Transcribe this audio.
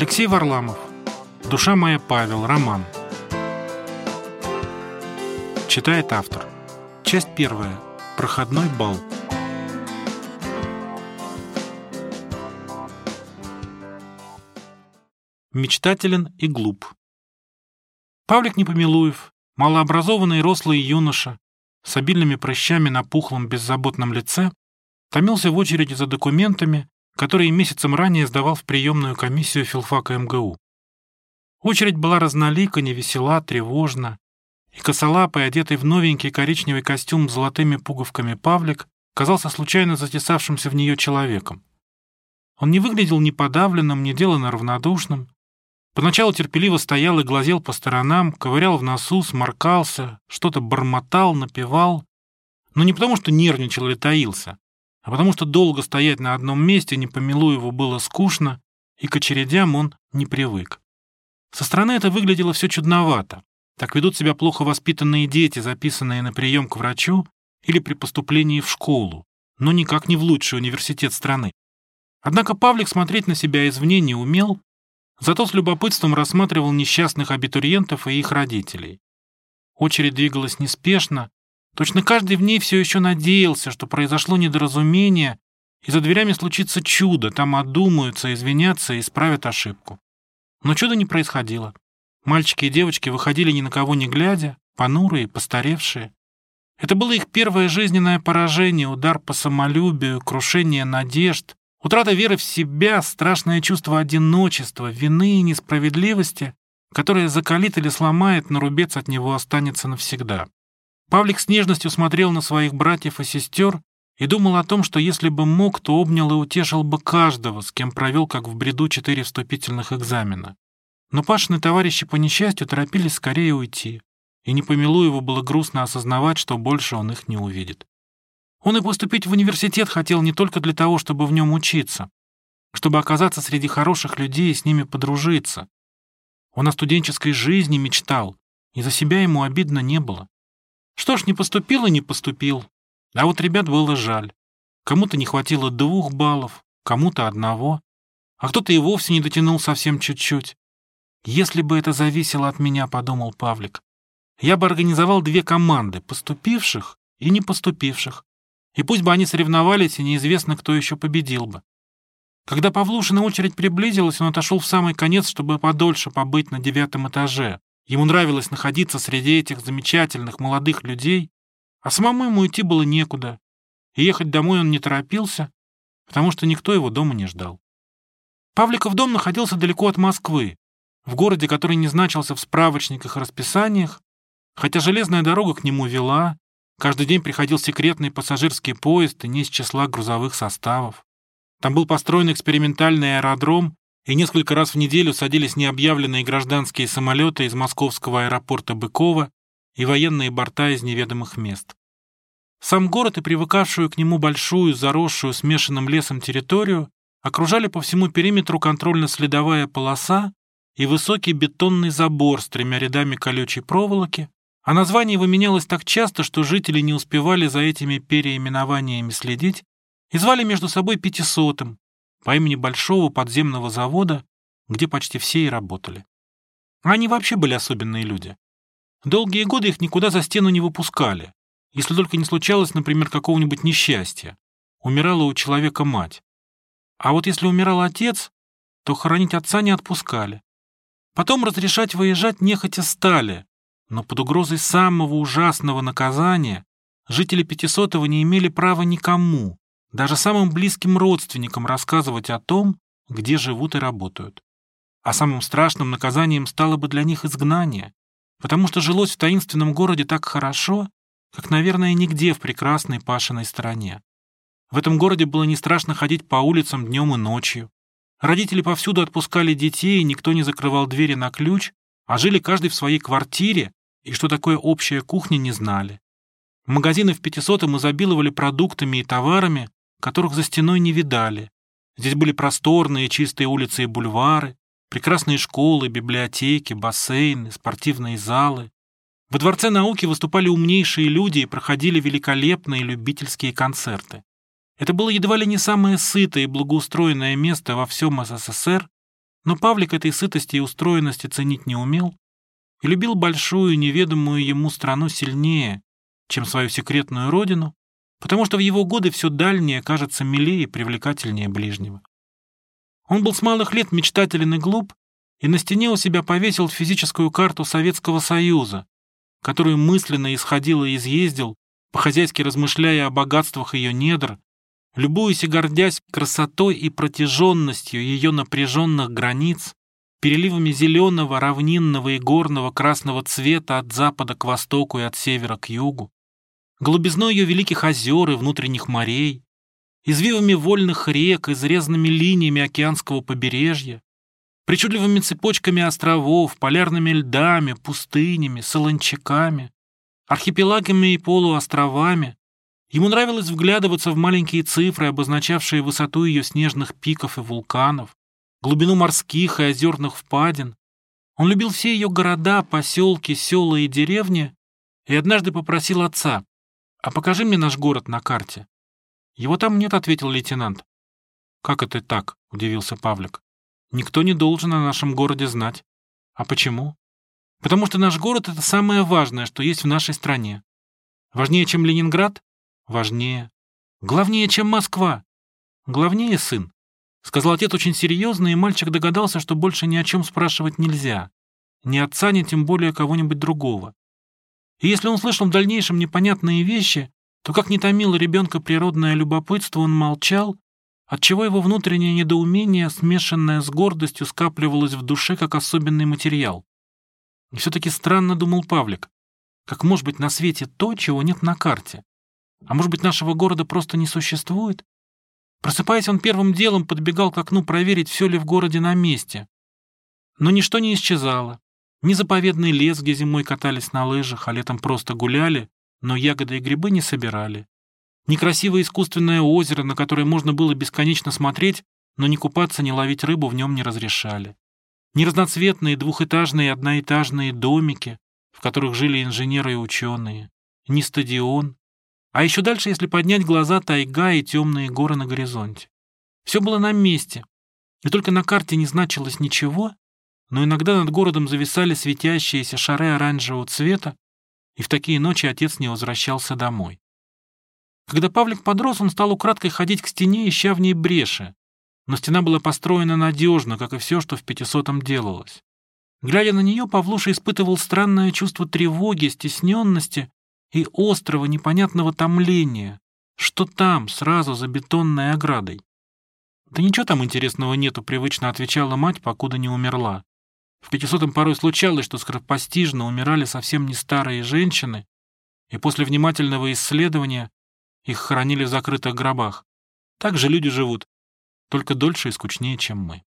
Алексей Варламов. Душа моя Павел. Роман. Читает автор. Часть первая. Проходной бал. Мечтателен и глуп. Павлик Непомилуев, малообразованный рослый юноша, с обильными прыщами на пухлом беззаботном лице, томился в очереди за документами, которые месяцем ранее сдавал в приемную комиссию филфака МГУ. Очередь была разнолика, невесела, тревожна, и косолапый, одетый в новенький коричневый костюм с золотыми пуговками Павлик, казался случайно затесавшимся в нее человеком. Он не выглядел ни подавленным, ни деланно равнодушным. Поначалу терпеливо стоял и глазел по сторонам, ковырял в носу, сморкался, что-то бормотал, напевал. Но не потому, что нервничал или таился, а потому что долго стоять на одном месте, не помилуя его, было скучно, и к очередям он не привык. Со стороны это выглядело все чудновато. Так ведут себя плохо воспитанные дети, записанные на прием к врачу или при поступлении в школу, но никак не в лучший университет страны. Однако Павлик смотреть на себя извне не умел, зато с любопытством рассматривал несчастных абитуриентов и их родителей. Очередь двигалась неспешно, точно каждый в ней все еще надеялся, что произошло недоразумение, и за дверями случится чудо, там одумаются, извинятся и исправят ошибку. Но чуда не происходило. Мальчики и девочки выходили ни на кого не глядя, понурые, постаревшие. Это было их первое жизненное поражение, удар по самолюбию, крушение надежд, утрата веры в себя, страшное чувство одиночества, вины и несправедливости, которое закалит или сломает, но рубец от него останется навсегда. Павлик с нежностью смотрел на своих братьев и сестер и думал о том, что если бы мог, то обнял и утешил бы каждого, с кем провел, как в бреду, четыре вступительных экзамена. Но Пашины товарищи по несчастью торопились скорее уйти, и не помилу его было грустно осознавать, что больше он их не увидит. Он и поступить в университет хотел не только для того, чтобы в нем учиться, чтобы оказаться среди хороших людей и с ними подружиться. Он о студенческой жизни мечтал, и за себя ему обидно не было. Что ж, не поступил и не поступил. А вот ребят было жаль. Кому-то не хватило двух баллов, кому-то одного, а кто-то и вовсе не дотянул совсем чуть-чуть. «Если бы это зависело от меня», — подумал Павлик, «я бы организовал две команды, поступивших и не поступивших, и пусть бы они соревновались, и неизвестно, кто еще победил бы». Когда Павлушина очередь приблизилась, он отошел в самый конец, чтобы подольше побыть на девятом этаже. Ему нравилось находиться среди этих замечательных молодых людей, а самому ему идти было некуда, и ехать домой он не торопился, потому что никто его дома не ждал. Павликов дом находился далеко от Москвы, в городе, который не значился в справочниках и расписаниях, хотя железная дорога к нему вела, каждый день приходил секретный пассажирский поезд и не из числа грузовых составов. Там был построен экспериментальный аэродром, и несколько раз в неделю садились необъявленные гражданские самолеты из московского аэропорта Быкова и военные борта из неведомых мест. Сам город и привыкавшую к нему большую, заросшую смешанным лесом территорию окружали по всему периметру контрольно-следовая полоса и высокий бетонный забор с тремя рядами колючей проволоки, а название его менялось так часто, что жители не успевали за этими переименованиями следить и звали между собой Пятисотым по имени Большого подземного завода, где почти все и работали. Они вообще были особенные люди. Долгие годы их никуда за стену не выпускали, если только не случалось, например, какого-нибудь несчастья. Умирала у человека мать. А вот если умирал отец, то хоронить отца не отпускали. Потом разрешать выезжать нехотя стали, но под угрозой самого ужасного наказания жители Пятисотого не имели права никому, даже самым близким родственникам рассказывать о том, где живут и работают. А самым страшным наказанием стало бы для них изгнание, потому что жилось в таинственном городе так хорошо, как, наверное, нигде в прекрасной Пашиной стороне. В этом городе было не страшно ходить по улицам днем и ночью, Родители повсюду отпускали детей, никто не закрывал двери на ключ, а жили каждый в своей квартире, и что такое общая кухня, не знали. Магазины в Пятисотом изобиловали продуктами и товарами, которых за стеной не видали. Здесь были просторные чистые улицы и бульвары, прекрасные школы, библиотеки, бассейны, спортивные залы. Во Дворце науки выступали умнейшие люди и проходили великолепные любительские концерты. Это было едва ли не самое сытое и благоустроенное место во всем СССР, Но Павлик этой сытости и устроенности ценить не умел и любил большую, неведомую ему страну сильнее, чем свою секретную родину, потому что в его годы все дальнее кажется милее и привлекательнее ближнего. Он был с малых лет мечтателен и глуп, и на стене у себя повесил физическую карту Советского Союза, которую мысленно исходил и изъездил, по-хозяйски размышляя о богатствах ее недр, любуясь и гордясь красотой и протяженностью ее напряженных границ, переливами зеленого, равнинного и горного красного цвета от запада к востоку и от севера к югу, голубизной ее великих озер и внутренних морей, извивами вольных рек, изрезанными линиями океанского побережья, причудливыми цепочками островов, полярными льдами, пустынями, солончаками, архипелагами и полуостровами. Ему нравилось вглядываться в маленькие цифры, обозначавшие высоту ее снежных пиков и вулканов, глубину морских и озерных впадин. Он любил все ее города, поселки, села и деревни, и однажды попросил отца, «А покажи мне наш город на карте». «Его там нет», — ответил лейтенант. «Как это так?» — удивился Павлик. Никто не должен о нашем городе знать. А почему? Потому что наш город — это самое важное, что есть в нашей стране. Важнее, чем Ленинград? Важнее. Главнее, чем Москва? Главнее, сын. Сказал отец очень серьезно, и мальчик догадался, что больше ни о чем спрашивать нельзя. Ни отца, ни тем более кого-нибудь другого. И если он слышал в дальнейшем непонятные вещи, то как не томило ребенка природное любопытство, он молчал отчего его внутреннее недоумение, смешанное с гордостью, скапливалось в душе как особенный материал. И все-таки странно думал Павлик, как может быть на свете то, чего нет на карте? А может быть, нашего города просто не существует? Просыпаясь, он первым делом подбегал к окну проверить, все ли в городе на месте. Но ничто не исчезало. Ни заповедный лес, где зимой катались на лыжах, а летом просто гуляли, но ягоды и грибы не собирали, Некрасивое искусственное озеро, на которое можно было бесконечно смотреть, но ни купаться, ни ловить рыбу в нем не разрешали. Ни разноцветные двухэтажные и одноэтажные домики, в которых жили инженеры и ученые. Ни стадион. А еще дальше, если поднять глаза, тайга и темные горы на горизонте. Все было на месте. И только на карте не значилось ничего, но иногда над городом зависали светящиеся шары оранжевого цвета, и в такие ночи отец не возвращался домой. Когда Павлик подрос, он стал украдкой ходить к стене, ища в ней бреши. Но стена была построена надежно, как и все, что в пятисотом делалось. Глядя на нее, Павлуша испытывал странное чувство тревоги, стесненности и острого непонятного томления. Что там, сразу за бетонной оградой? «Да ничего там интересного нету», — привычно отвечала мать, покуда не умерла. В пятисотом порой случалось, что скоропостижно умирали совсем не старые женщины, и после внимательного исследования их хоронили в закрытых гробах. Так же люди живут, только дольше и скучнее, чем мы.